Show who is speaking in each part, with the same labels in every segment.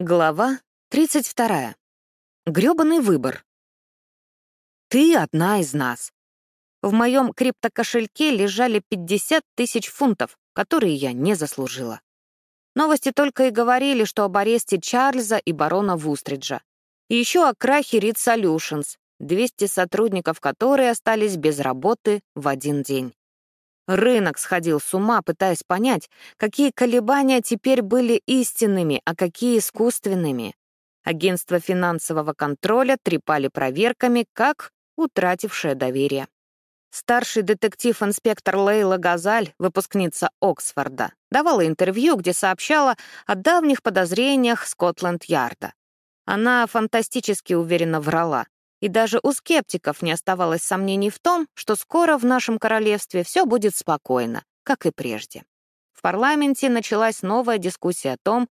Speaker 1: Глава 32. Грёбаный выбор. Ты одна из нас. В моем криптокошельке лежали 50 тысяч фунтов, которые я не заслужила. Новости только и говорили, что об аресте Чарльза и барона Вустриджа. И еще о крахе Reed Solutions, 200 сотрудников которые остались без работы в один день. Рынок сходил с ума, пытаясь понять, какие колебания теперь были истинными, а какие искусственными. Агентство финансового контроля трепали проверками, как утратившее доверие. Старший детектив-инспектор Лейла Газаль, выпускница Оксфорда, давала интервью, где сообщала о давних подозрениях Скотланд-Ярда. Она фантастически уверенно врала. И даже у скептиков не оставалось сомнений в том, что скоро в нашем королевстве все будет спокойно, как и прежде. В парламенте началась новая дискуссия о том,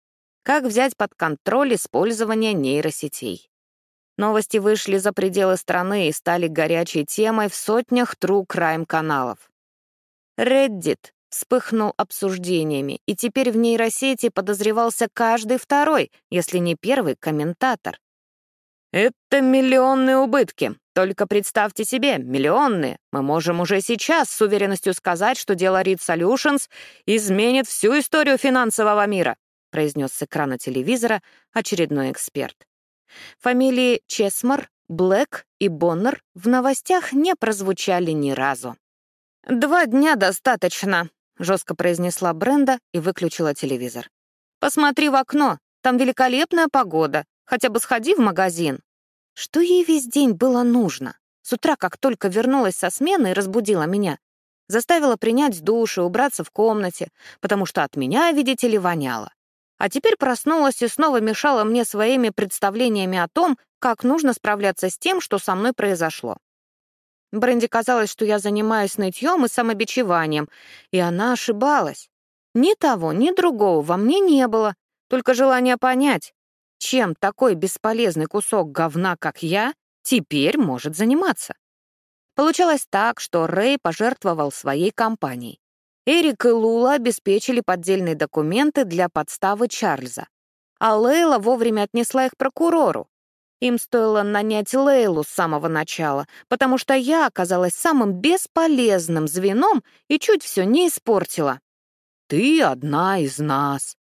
Speaker 1: как взять под контроль использование нейросетей. Новости вышли за пределы страны и стали горячей темой в сотнях true crime каналов. Reddit вспыхнул обсуждениями, и теперь в нейросети подозревался каждый второй, если не первый, комментатор. Это миллионные убытки. Только представьте себе, миллионные. Мы можем уже сейчас с уверенностью сказать, что дело Reed Solutions изменит всю историю финансового мира, произнес с экрана телевизора очередной эксперт. Фамилии Чесмар, Блэк и Боннер в новостях не прозвучали ни разу. «Два дня достаточно», — жестко произнесла Бренда и выключила телевизор. «Посмотри в окно, там великолепная погода. Хотя бы сходи в магазин». Что ей весь день было нужно? С утра, как только вернулась со смены и разбудила меня, заставила принять душ и убраться в комнате, потому что от меня, видите ли, воняло. А теперь проснулась и снова мешала мне своими представлениями о том, как нужно справляться с тем, что со мной произошло. Бренди казалось, что я занимаюсь нытьем и самобичеванием, и она ошибалась. Ни того, ни другого во мне не было, только желание понять, чем такой бесполезный кусок говна, как я, теперь может заниматься. Получалось так, что Рэй пожертвовал своей компанией. Эрик и Лула обеспечили поддельные документы для подставы Чарльза, а Лейла вовремя отнесла их прокурору. Им стоило нанять Лейлу с самого начала, потому что я оказалась самым бесполезным звеном и чуть все не испортила. «Ты одна из нас»,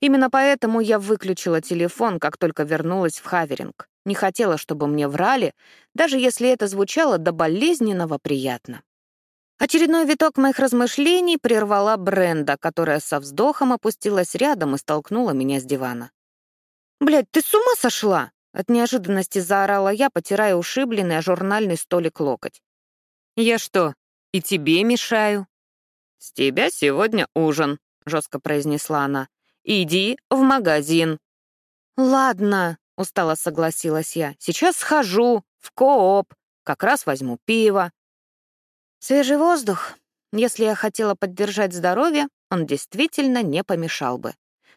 Speaker 1: Именно поэтому я выключила телефон, как только вернулась в Хаверинг. Не хотела, чтобы мне врали, даже если это звучало до болезненного приятно. Очередной виток моих размышлений прервала Бренда, которая со вздохом опустилась рядом и столкнула меня с дивана. «Блядь, ты с ума сошла?» От неожиданности заорала я, потирая ушибленный о журнальный столик локоть. «Я что, и тебе мешаю?» «С тебя сегодня ужин», — жестко произнесла она. Иди в магазин». «Ладно», — устало согласилась я. «Сейчас схожу в кооп, как раз возьму пиво». Свежий воздух. Если я хотела поддержать здоровье, он действительно не помешал бы.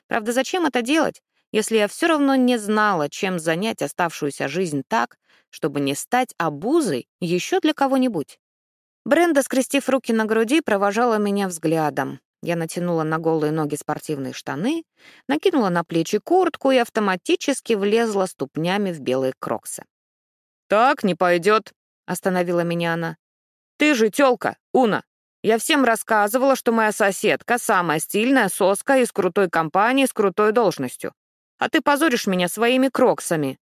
Speaker 1: Правда, зачем это делать, если я все равно не знала, чем занять оставшуюся жизнь так, чтобы не стать обузой еще для кого-нибудь? Бренда, скрестив руки на груди, провожала меня взглядом. Я натянула на голые ноги спортивные штаны, накинула на плечи куртку и автоматически влезла ступнями в белые кроксы. «Так не пойдет», — остановила меня она. «Ты же тёлка, Уна. Я всем рассказывала, что моя соседка — самая стильная соска из крутой компании с крутой должностью. А ты позоришь меня своими кроксами».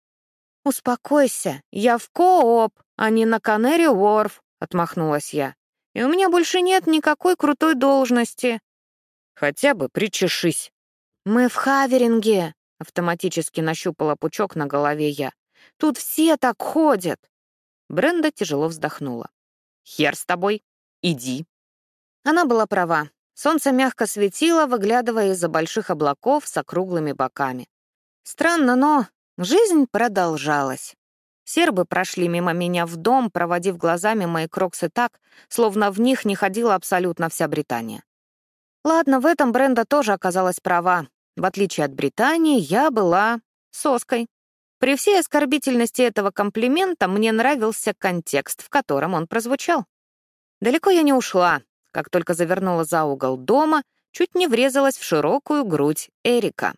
Speaker 1: «Успокойся, я в кооп, а не на Канери Уорф», — отмахнулась я. «И у меня больше нет никакой крутой должности. Хотя бы причешись. Мы в Хаверинге, автоматически нащупала пучок на голове я. Тут все так ходят. Бренда тяжело вздохнула. Хер с тобой, иди. Она была права. Солнце мягко светило, выглядывая из-за больших облаков с округлыми боками. Странно, но жизнь продолжалась. Сербы прошли мимо меня в дом, проводив глазами мои кроксы так, словно в них не ходила абсолютно вся Британия. Ладно, в этом Бренда тоже оказалась права. В отличие от Британии, я была соской. При всей оскорбительности этого комплимента мне нравился контекст, в котором он прозвучал. Далеко я не ушла. Как только завернула за угол дома, чуть не врезалась в широкую грудь Эрика.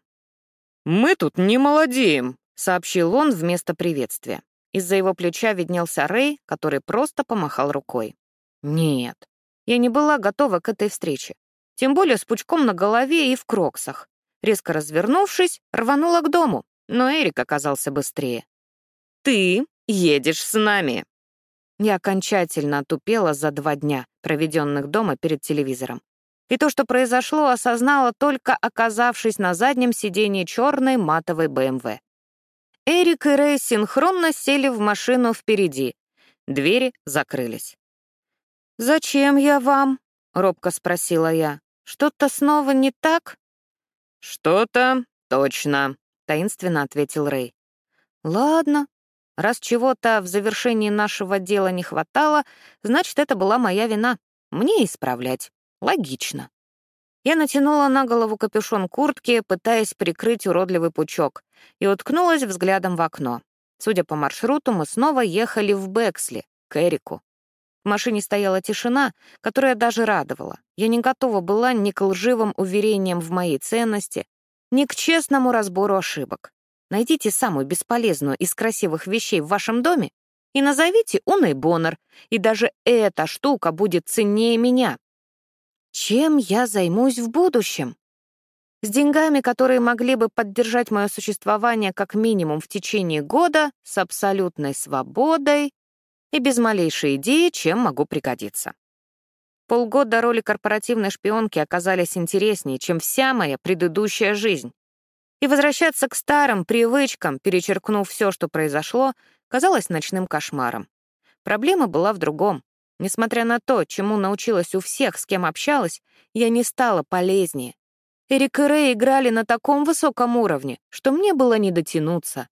Speaker 2: «Мы тут не молодеем», —
Speaker 1: сообщил он вместо приветствия. Из-за его плеча виднелся Рэй, который просто помахал рукой. Нет, я не была готова к этой встрече. Тем более с пучком на голове и в кроксах. Резко развернувшись, рванула к дому, но Эрик оказался быстрее. «Ты едешь с нами!» Я окончательно отупела за два дня, проведенных дома перед телевизором. И то, что произошло, осознала только оказавшись на заднем сиденье черной матовой БМВ. Эрик и Рэй синхронно сели в машину впереди. Двери закрылись. «Зачем я вам?» — робко спросила я. «Что-то снова не так?»
Speaker 2: «Что-то точно», — таинственно ответил Рэй.
Speaker 1: «Ладно. Раз чего-то в завершении нашего дела не хватало, значит, это была моя вина. Мне исправлять. Логично». Я натянула на голову капюшон куртки, пытаясь прикрыть уродливый пучок, и уткнулась взглядом в окно. Судя по маршруту, мы снова ехали в Бексли, к Эрику. В машине стояла тишина, которая даже радовала. Я не готова была ни к лживым уверениям в моей ценности, ни к честному разбору ошибок. Найдите самую бесполезную из красивых вещей в вашем доме и назовите Уной Боннер, и даже эта штука будет ценнее меня. Чем я займусь в будущем? С деньгами, которые могли бы поддержать мое существование как минимум в течение года, с абсолютной свободой и без малейшей идеи, чем могу пригодиться. Полгода роли корпоративной шпионки оказались интереснее, чем вся моя предыдущая жизнь. И возвращаться к старым привычкам, перечеркнув все, что произошло, казалось ночным кошмаром. Проблема была в другом. Несмотря на то, чему научилась у всех, с кем общалась, я не стала полезнее. Эрик и Рэй играли на таком высоком уровне, что мне было не дотянуться.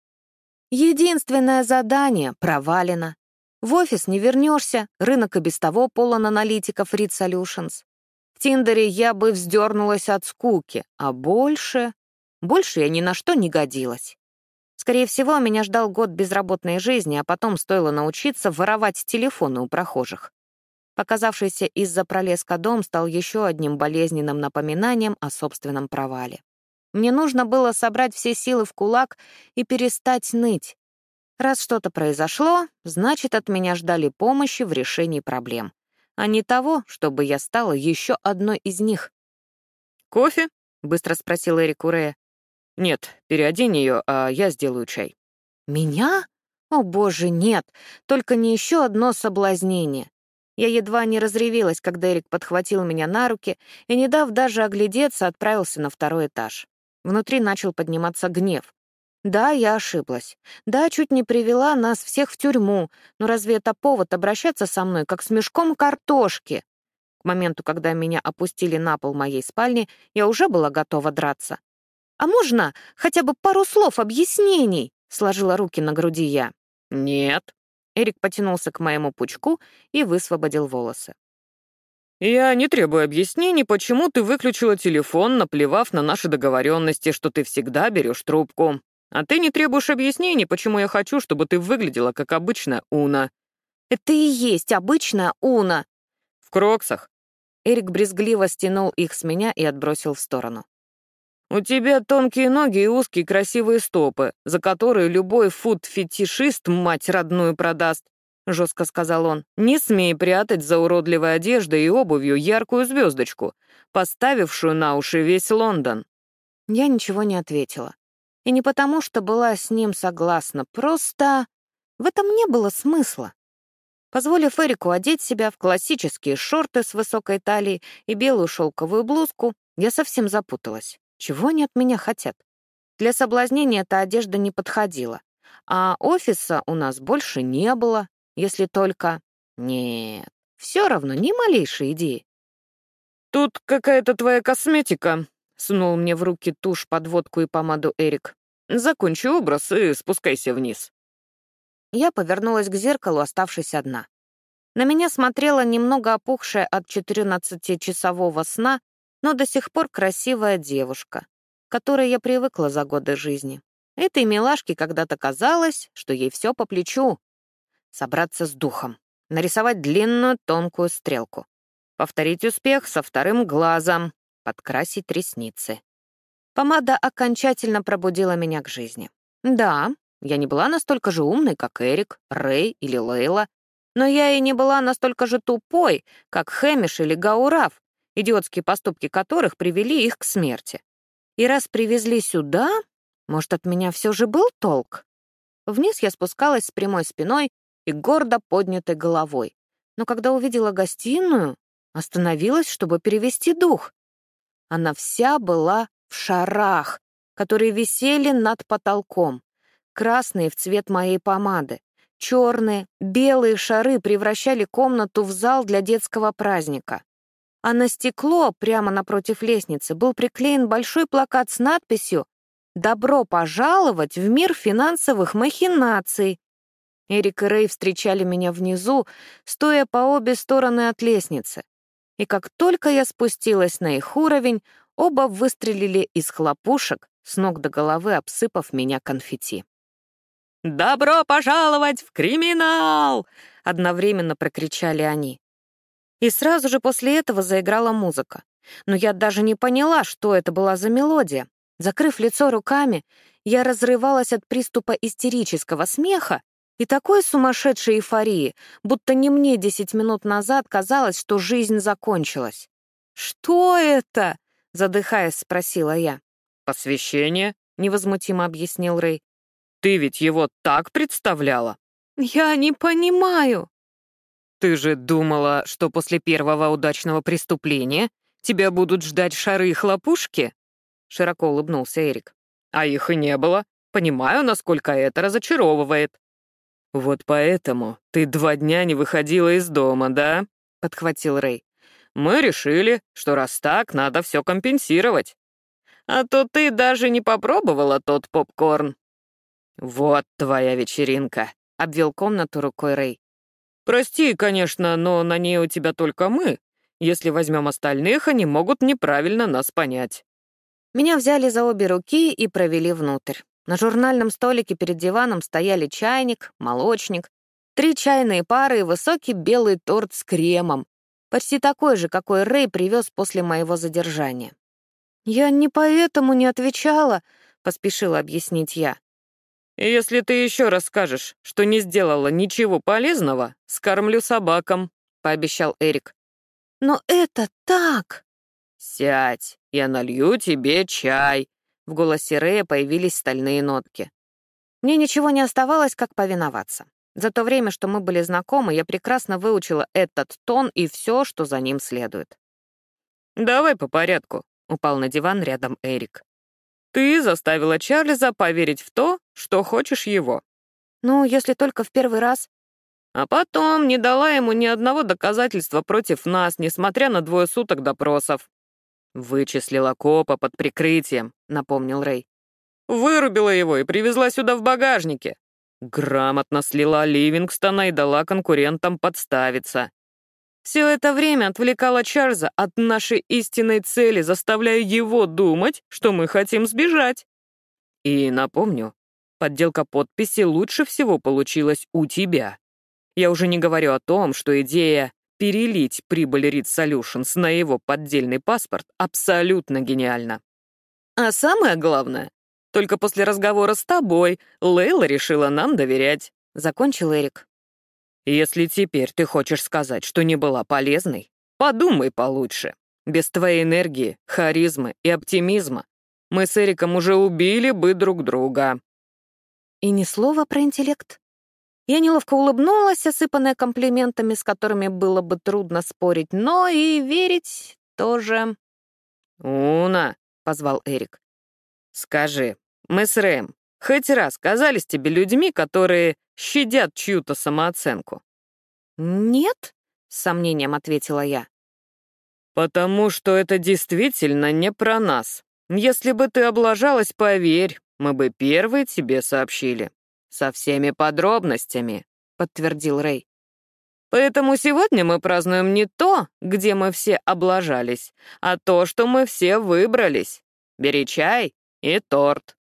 Speaker 1: Единственное задание провалено. В офис не вернешься, рынок и без того полон аналитиков Read Solutions. В Тиндере я бы вздернулась от скуки, а больше... Больше я ни на что не годилась. Скорее всего, меня ждал год безработной жизни, а потом стоило научиться воровать телефоны у прохожих. Показавшийся из-за пролеска дом стал еще одним болезненным напоминанием о собственном провале. Мне нужно было собрать все силы в кулак и перестать ныть. Раз что-то произошло, значит, от меня ждали помощи в решении проблем, а не того, чтобы я стала еще одной из них.
Speaker 2: «Кофе?» — быстро спросил Эрик Урея. «Нет, переодень ее, а я сделаю чай».
Speaker 1: «Меня? О, боже, нет, только не еще одно соблазнение». Я едва не разревелась, когда Эрик подхватил меня на руки и, не дав даже оглядеться, отправился на второй этаж. Внутри начал подниматься гнев. Да, я ошиблась. Да, чуть не привела нас всех в тюрьму, но разве это повод обращаться со мной, как с мешком картошки? К моменту, когда меня опустили на пол моей спальни, я уже была готова драться. «А можно хотя бы пару слов объяснений?» — сложила руки на груди я.
Speaker 2: «Нет».
Speaker 1: Эрик потянулся к моему пучку и высвободил волосы.
Speaker 2: «Я не требую объяснений, почему ты выключила телефон, наплевав на наши договоренности, что ты всегда берешь трубку. А ты не требуешь объяснений, почему я хочу, чтобы ты выглядела как обычная Уна».
Speaker 1: «Это и есть обычная Уна».
Speaker 2: «В кроксах».
Speaker 1: Эрик брезгливо стянул их с меня и отбросил в сторону.
Speaker 2: «У тебя тонкие ноги и узкие красивые стопы, за которые любой фуд-фетишист мать родную продаст», — жестко сказал он. «Не смей прятать за уродливой одеждой и обувью яркую звездочку, поставившую на уши весь Лондон».
Speaker 1: Я ничего не ответила. И не потому, что была с ним согласна, просто в этом не было смысла. Позволив Эрику одеть себя в классические шорты с высокой талией и белую шелковую блузку, я совсем запуталась. Чего они от меня хотят? Для соблазнения эта одежда не подходила. А офиса у нас больше не было, если только... Нет, все равно ни малейшей идеи.
Speaker 2: «Тут какая-то твоя косметика», Сунул мне в руки тушь, подводку и помаду Эрик. «Закончи образ и спускайся вниз».
Speaker 1: Я повернулась к зеркалу, оставшись одна. На меня смотрела немного опухшая от 14-часового сна, но до сих пор красивая девушка, которой я привыкла за годы жизни. Этой милашке когда-то казалось, что ей все по плечу. Собраться с духом, нарисовать длинную тонкую стрелку, повторить успех со вторым глазом, подкрасить ресницы. Помада окончательно пробудила меня к жизни. Да, я не была настолько же умной, как Эрик, Рэй или Лейла, но я и не была настолько же тупой, как Хэмиш или Гаурав, идиотские поступки которых привели их к смерти. И раз привезли сюда, может, от меня все же был толк? Вниз я спускалась с прямой спиной и гордо поднятой головой. Но когда увидела гостиную, остановилась, чтобы перевести дух. Она вся была в шарах, которые висели над потолком, красные в цвет моей помады. Черные, белые шары превращали комнату в зал для детского праздника. А на стекло, прямо напротив лестницы, был приклеен большой плакат с надписью «Добро пожаловать в мир финансовых махинаций». Эрик и Рэй встречали меня внизу, стоя по обе стороны от лестницы. И как только я спустилась на их уровень, оба выстрелили из хлопушек, с ног до головы обсыпав меня конфетти. «Добро пожаловать в криминал!» — одновременно прокричали они. И сразу же после этого заиграла музыка. Но я даже не поняла, что это была за мелодия. Закрыв лицо руками, я разрывалась от приступа истерического смеха и такой сумасшедшей эйфории, будто не мне десять минут назад казалось, что жизнь закончилась. «Что это?» — задыхаясь, спросила я.
Speaker 2: «Посвящение», —
Speaker 1: невозмутимо объяснил Рэй.
Speaker 2: Ты ведь его так представляла?
Speaker 1: Я не понимаю.
Speaker 2: Ты же думала, что после первого удачного преступления тебя будут ждать шары и хлопушки? Широко улыбнулся Эрик. А их и не было. Понимаю, насколько это разочаровывает. Вот поэтому ты два дня не выходила из дома, да? Подхватил Рэй. Мы решили, что раз так, надо все компенсировать. А то ты даже не попробовала тот попкорн. «Вот твоя вечеринка», — обвел комнату рукой Рэй. «Прости, конечно, но на ней у тебя только мы. Если возьмем остальных, они могут неправильно нас понять».
Speaker 1: Меня взяли за обе руки и провели внутрь. На журнальном столике перед диваном стояли чайник, молочник, три чайные пары и высокий белый торт с кремом, почти такой же, какой Рэй привез после моего задержания. «Я не поэтому не отвечала», — поспешила объяснить я.
Speaker 2: «Если ты еще расскажешь, что не сделала ничего полезного, скормлю собакам», — пообещал Эрик.
Speaker 1: «Но это так!»
Speaker 2: «Сядь, я налью тебе чай!» В голосе Рэя появились стальные нотки.
Speaker 1: Мне ничего не оставалось, как повиноваться. За то время, что мы были знакомы, я прекрасно выучила этот тон и все, что за ним следует.
Speaker 2: «Давай по порядку», — упал на диван рядом Эрик. Ты заставила Чарльза поверить в то, что хочешь его.
Speaker 1: Ну, если только в первый раз.
Speaker 2: А потом не дала ему ни одного доказательства против нас, несмотря на двое суток допросов. Вычислила копа под прикрытием, напомнил Рэй. Вырубила его и привезла сюда в багажнике. Грамотно слила Ливингстона и дала конкурентам подставиться. Все это время отвлекала Чарльза от нашей истинной цели, заставляя его думать, что мы хотим сбежать. И напомню, подделка подписи лучше всего получилась у тебя. Я уже не говорю о том, что идея перелить прибыль Reed Solutions на его поддельный паспорт абсолютно гениальна. А самое главное, только после разговора с тобой Лейла решила нам доверять. Закончил Эрик. Если теперь ты хочешь сказать, что не была полезной, подумай получше. Без твоей энергии, харизмы и оптимизма мы с Эриком уже убили бы друг друга».
Speaker 1: И ни слова про интеллект. Я неловко улыбнулась, осыпанная комплиментами, с которыми было бы трудно спорить, но и верить тоже.
Speaker 2: «Уна», — позвал Эрик, — «скажи, мы с Рэем хоть раз казались тебе людьми, которые щадят чью-то самооценку?»
Speaker 1: «Нет», — с сомнением ответила я.
Speaker 2: «Потому что это действительно не про нас. Если бы ты облажалась, поверь, мы бы первые тебе сообщили. Со всеми подробностями», — подтвердил Рэй. «Поэтому сегодня мы празднуем не то, где мы все облажались, а то, что мы все выбрались. Бери чай и торт».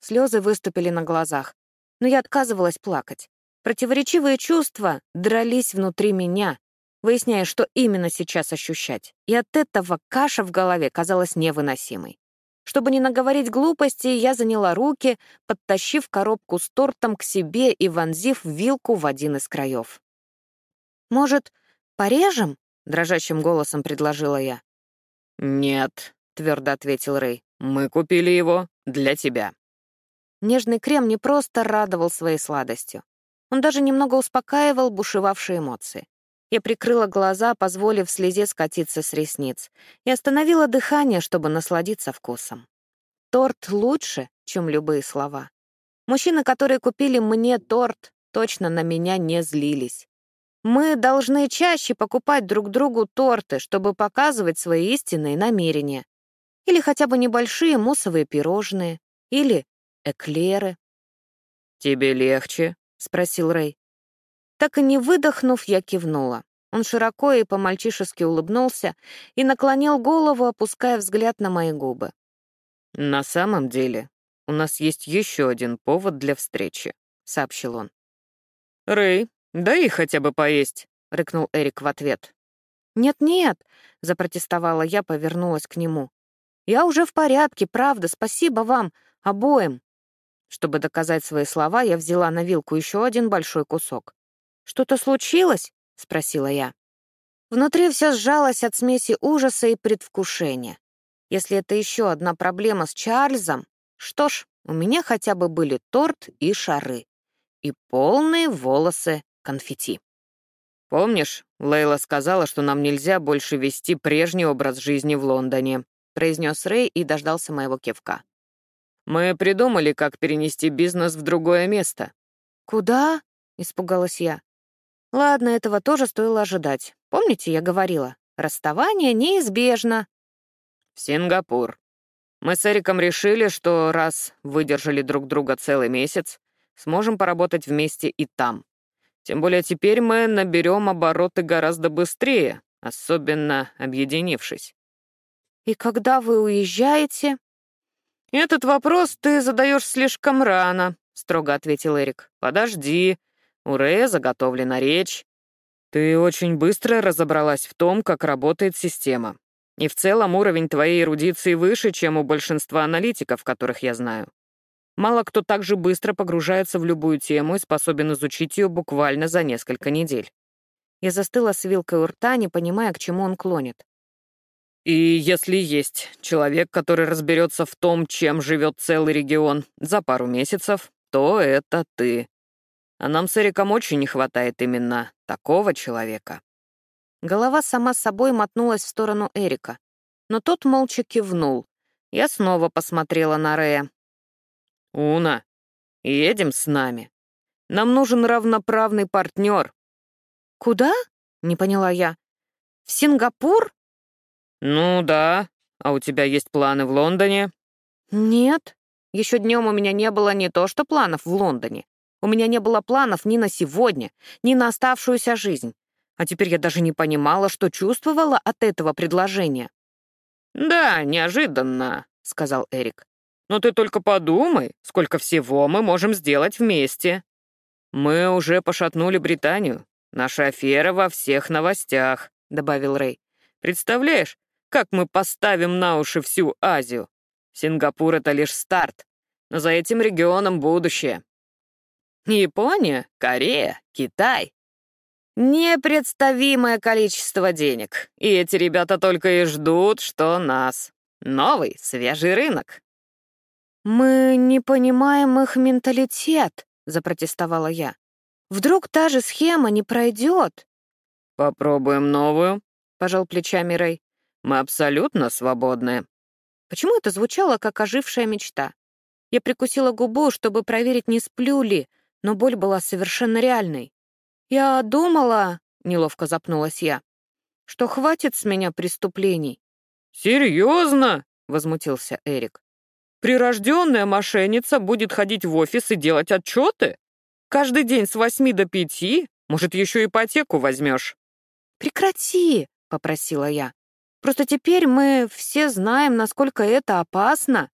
Speaker 1: Слезы выступили на глазах но я отказывалась плакать. Противоречивые чувства дрались внутри меня, выясняя, что именно сейчас ощущать, и от этого каша в голове казалась невыносимой. Чтобы не наговорить глупостей, я заняла руки, подтащив коробку с тортом к себе и вонзив вилку в один из краев. «Может, порежем?» — дрожащим голосом предложила я.
Speaker 2: «Нет», — твердо ответил Рэй. «Мы купили его для тебя».
Speaker 1: Нежный крем не просто радовал своей сладостью. Он даже немного успокаивал бушевавшие эмоции. Я прикрыла глаза, позволив слезе скатиться с ресниц, и остановила дыхание, чтобы насладиться вкусом. Торт лучше, чем любые слова. Мужчины, которые купили мне торт, точно на меня не злились. Мы должны чаще покупать друг другу торты, чтобы показывать свои истинные намерения. Или хотя бы небольшие муссовые пирожные. Или эклеры.
Speaker 2: «Тебе легче?» — спросил Рэй.
Speaker 1: Так и не выдохнув, я кивнула. Он широко и по-мальчишески улыбнулся и наклонил голову, опуская взгляд на мои губы.
Speaker 2: «На самом деле, у нас есть еще один повод для встречи», — сообщил он. «Рэй, дай хотя бы поесть», — рыкнул Эрик в ответ.
Speaker 1: «Нет-нет», — запротестовала я, повернулась к нему. «Я уже в порядке, правда, спасибо вам, обоим». Чтобы доказать свои слова, я взяла на вилку еще один большой кусок. «Что-то случилось?» — спросила я. Внутри все сжалось от смеси ужаса и предвкушения. Если это еще одна проблема с Чарльзом, что ж, у меня хотя бы были торт и шары. И полные волосы конфетти.
Speaker 2: «Помнишь, Лейла сказала, что нам нельзя больше вести прежний образ жизни в Лондоне», произнес Рэй и дождался моего кивка. «Мы придумали, как перенести бизнес в другое место».
Speaker 1: «Куда?» — испугалась я. Ладно, этого тоже стоило ожидать. Помните, я говорила, расставание неизбежно.
Speaker 2: В Сингапур. Мы с Эриком решили, что раз выдержали друг друга целый месяц, сможем поработать вместе и там. Тем более теперь мы наберем обороты гораздо быстрее, особенно объединившись.
Speaker 1: «И когда вы уезжаете?»
Speaker 2: «Этот вопрос ты задаешь слишком рано», — строго ответил Эрик. «Подожди, у Рэя заготовлена речь. Ты очень быстро разобралась в том, как работает система. И в целом уровень твоей эрудиции выше, чем у большинства аналитиков, которых я знаю. Мало кто так же быстро погружается в любую тему и способен изучить ее буквально за несколько недель.
Speaker 1: Я застыла с вилкой у рта, не понимая, к чему он клонит.
Speaker 2: И если есть человек, который разберется в том, чем живет целый регион за пару месяцев, то это ты. А нам с Эриком очень не хватает именно такого человека».
Speaker 1: Голова сама собой мотнулась в сторону Эрика, но тот молча кивнул. Я снова посмотрела на Рея.
Speaker 2: «Уна, едем с нами. Нам нужен равноправный партнер».
Speaker 1: «Куда?» — не поняла я. «В Сингапур?»
Speaker 2: «Ну да. А у тебя есть планы в Лондоне?»
Speaker 1: «Нет. Еще днем у меня не было не то что планов в Лондоне. У меня не было планов ни на сегодня, ни на оставшуюся жизнь. А теперь я даже не понимала, что чувствовала от этого предложения.
Speaker 2: «Да, неожиданно», — сказал Эрик. «Но ты только подумай, сколько всего мы можем сделать вместе. Мы уже пошатнули Британию. Наша афера во всех новостях», — добавил Рэй. «Представляешь, как мы поставим на уши всю Азию? Сингапур — это лишь старт, но за этим регионом будущее. Япония, Корея, Китай. Непредставимое количество денег. И эти ребята только и ждут, что нас. Новый, свежий рынок.
Speaker 1: «Мы не понимаем их менталитет», — запротестовала я. «Вдруг та же схема не пройдет?»
Speaker 2: «Попробуем новую», — пожал плечами Рэй. «Мы абсолютно свободны».
Speaker 1: Почему это звучало, как ожившая мечта? Я прикусила губу, чтобы проверить, не сплю ли, но боль была совершенно реальной. «Я думала», — неловко запнулась я, «что хватит с меня преступлений».
Speaker 2: «Серьезно?» — возмутился Эрик. «Прирожденная мошенница будет ходить в офис и делать отчеты? Каждый день с восьми до пяти? Может, еще ипотеку возьмешь?»
Speaker 1: «Прекрати!» — попросила я. «Просто теперь мы все знаем, насколько это опасно».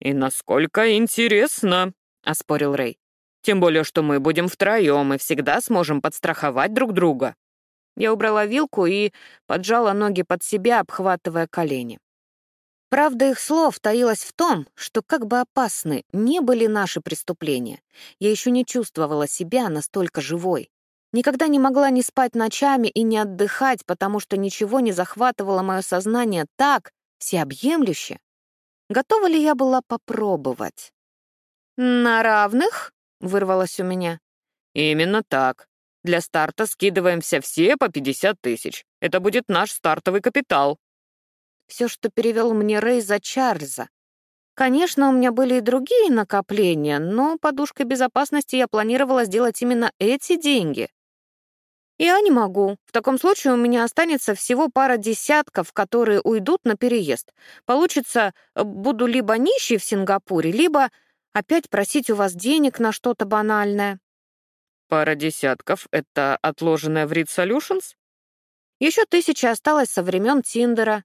Speaker 2: «И насколько интересно», — оспорил Рэй. Тем более, что мы будем втроем и всегда сможем подстраховать друг друга».
Speaker 1: Я убрала вилку и поджала ноги под себя, обхватывая колени. Правда их слов таилась в том, что как бы опасны не были наши преступления, я еще не чувствовала себя настолько живой. Никогда не могла не спать ночами и не отдыхать, потому что ничего не захватывало мое сознание так, всеобъемлюще. Готова ли я была попробовать? «На равных?» — вырвалось у меня.
Speaker 2: «Именно так. Для старта скидываемся все по 50 тысяч. Это будет наш стартовый капитал»,
Speaker 1: все, что перевел мне Рэй за Чарльза. Конечно, у меня были и другие накопления, но подушкой безопасности я планировала сделать именно эти деньги. Я не могу. В таком случае у меня останется всего пара десятков, которые уйдут на переезд. Получится, э, буду либо нищей в Сингапуре, либо опять просить у вас денег на что-то банальное.
Speaker 2: Пара десятков — это отложенная в Read Solutions?
Speaker 1: Еще тысяча осталось со времен Тиндера.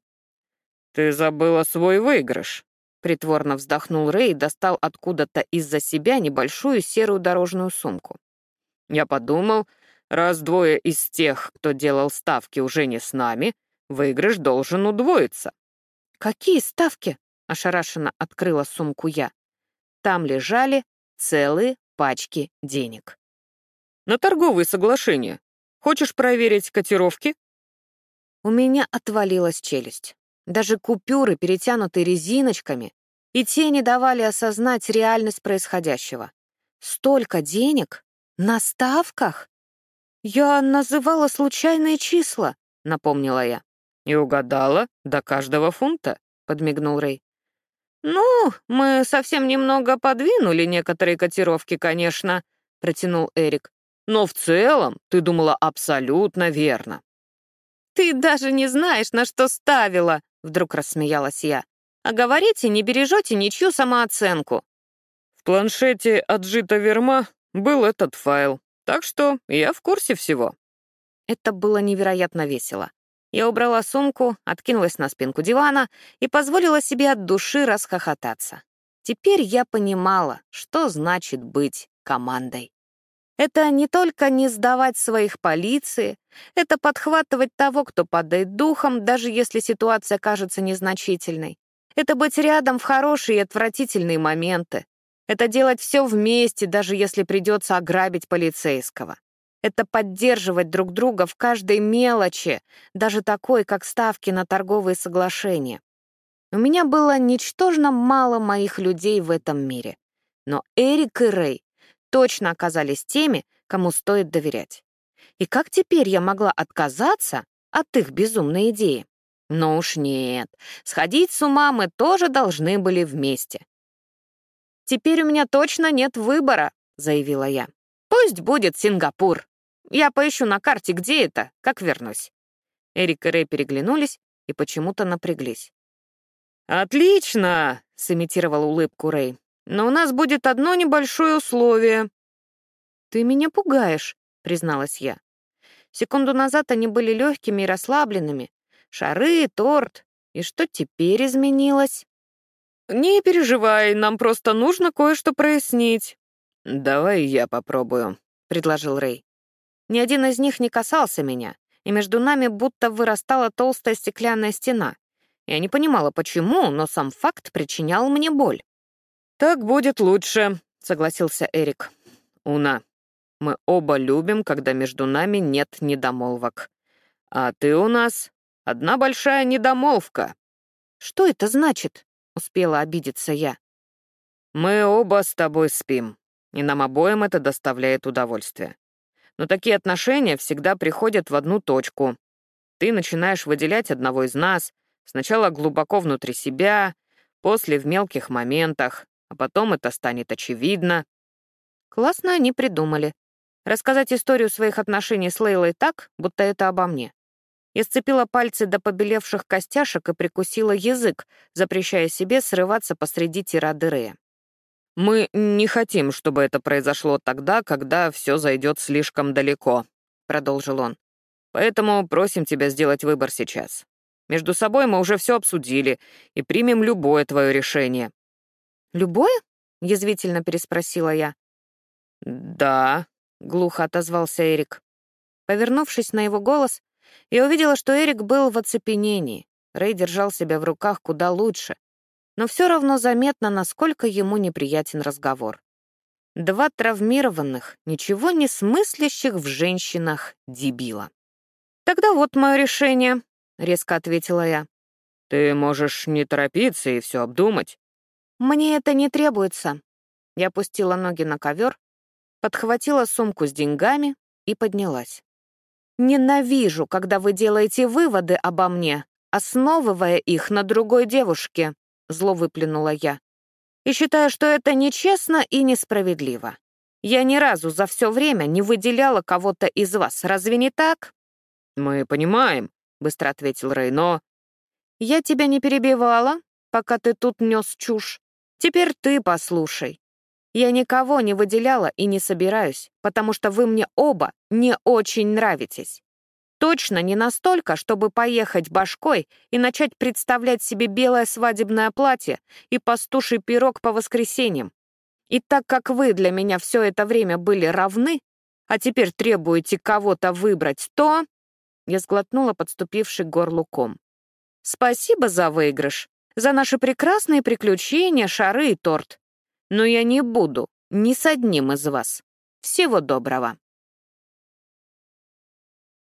Speaker 2: «Ты забыла свой выигрыш», — притворно вздохнул Рэй и достал откуда-то из-за себя небольшую серую дорожную сумку. «Я подумал, раз двое из тех, кто делал ставки, уже не с нами, выигрыш должен удвоиться».
Speaker 1: «Какие ставки?» — ошарашенно открыла сумку я. Там лежали целые пачки денег.
Speaker 2: «На торговые соглашения. Хочешь проверить котировки?»
Speaker 1: У меня отвалилась челюсть. Даже купюры, перетянутые резиночками, и те не давали осознать реальность происходящего. Столько денег? На ставках? Я называла случайные числа, напомнила я.
Speaker 2: И угадала до каждого фунта, подмигнул Рэй.
Speaker 1: «Ну, мы совсем немного подвинули некоторые котировки, конечно», — протянул Эрик.
Speaker 2: «Но в целом ты думала абсолютно верно».
Speaker 1: «Ты даже не знаешь, на что ставила», Вдруг рассмеялась я. «А говорите, не бережете ничью самооценку».
Speaker 2: В планшете отжита верма был этот файл, так что я в курсе всего.
Speaker 1: Это было невероятно весело. Я убрала сумку, откинулась на спинку дивана и позволила себе от души расхохотаться. Теперь я понимала, что значит быть командой. Это не только не сдавать своих полиции, это подхватывать того, кто падает духом, даже если ситуация кажется незначительной. Это быть рядом в хорошие и отвратительные моменты. Это делать все вместе, даже если придется ограбить полицейского. Это поддерживать друг друга в каждой мелочи, даже такой, как ставки на торговые соглашения. У меня было ничтожно мало моих людей в этом мире. Но Эрик и Рэй точно оказались теми, кому стоит доверять. И как теперь я могла отказаться от их безумной идеи? Но уж нет, сходить с ума мы тоже должны были вместе. «Теперь у меня точно нет выбора», — заявила я. «Пусть будет Сингапур. Я поищу на карте, где это, как вернусь». Эрик и Рэй переглянулись и почему-то напряглись.
Speaker 2: «Отлично!» — сымитировал улыбку Рэй. Но у нас будет одно небольшое условие».
Speaker 1: «Ты меня пугаешь», — призналась я. Секунду назад они были легкими и расслабленными. Шары, торт. И что теперь изменилось?
Speaker 2: «Не переживай, нам просто нужно кое-что прояснить».
Speaker 1: «Давай я попробую», — предложил Рэй. Ни один из них не касался меня, и между нами будто вырастала толстая стеклянная стена. Я не понимала, почему, но сам факт причинял мне боль.
Speaker 2: «Так будет лучше», — согласился Эрик. «Уна, мы оба любим, когда между нами нет недомолвок. А ты у нас одна большая недомолвка».
Speaker 1: «Что это значит?» — успела обидеться я.
Speaker 2: «Мы оба с тобой спим, и нам обоим это доставляет удовольствие. Но такие отношения всегда приходят в одну точку. Ты начинаешь выделять одного из нас, сначала глубоко внутри себя, после в мелких моментах, а потом это станет очевидно.
Speaker 1: Классно они придумали. Рассказать историю своих отношений с Лейлой так, будто это обо мне. Я сцепила пальцы до побелевших костяшек и прикусила язык, запрещая себе срываться посреди тирады.
Speaker 2: «Мы не хотим, чтобы это произошло тогда, когда все зайдет слишком далеко», — продолжил он. «Поэтому просим тебя сделать выбор сейчас. Между собой мы уже все обсудили и примем любое твое решение.
Speaker 1: «Любое?» — язвительно переспросила я.
Speaker 2: «Да», — глухо отозвался Эрик.
Speaker 1: Повернувшись на его голос, я увидела, что Эрик был в оцепенении. Рэй держал себя в руках куда лучше, но все равно заметно, насколько ему неприятен разговор. Два травмированных, ничего не смыслящих в женщинах дебила. «Тогда вот мое решение», — резко ответила я.
Speaker 2: «Ты можешь не торопиться и все обдумать».
Speaker 1: «Мне это не требуется». Я опустила ноги на ковер, подхватила сумку с деньгами и поднялась. «Ненавижу, когда вы делаете выводы обо мне, основывая их на другой девушке», — зло выплюнула я. «И считаю, что это нечестно и несправедливо. Я ни разу за все время не выделяла кого-то из вас, разве не так?»
Speaker 2: «Мы понимаем», — быстро ответил Рейно.
Speaker 1: «Я тебя не перебивала, пока ты тут нес чушь. Теперь ты послушай. Я никого не выделяла и не собираюсь, потому что вы мне оба не очень нравитесь. Точно не настолько, чтобы поехать башкой и начать представлять себе белое свадебное платье и пастуший пирог по воскресеньям. И так как вы для меня все это время были равны, а теперь требуете кого-то выбрать, то...» Я сглотнула подступивший горлуком. «Спасибо за выигрыш, за наши прекрасные приключения, шары и торт. Но я не буду ни с одним из вас. Всего доброго!»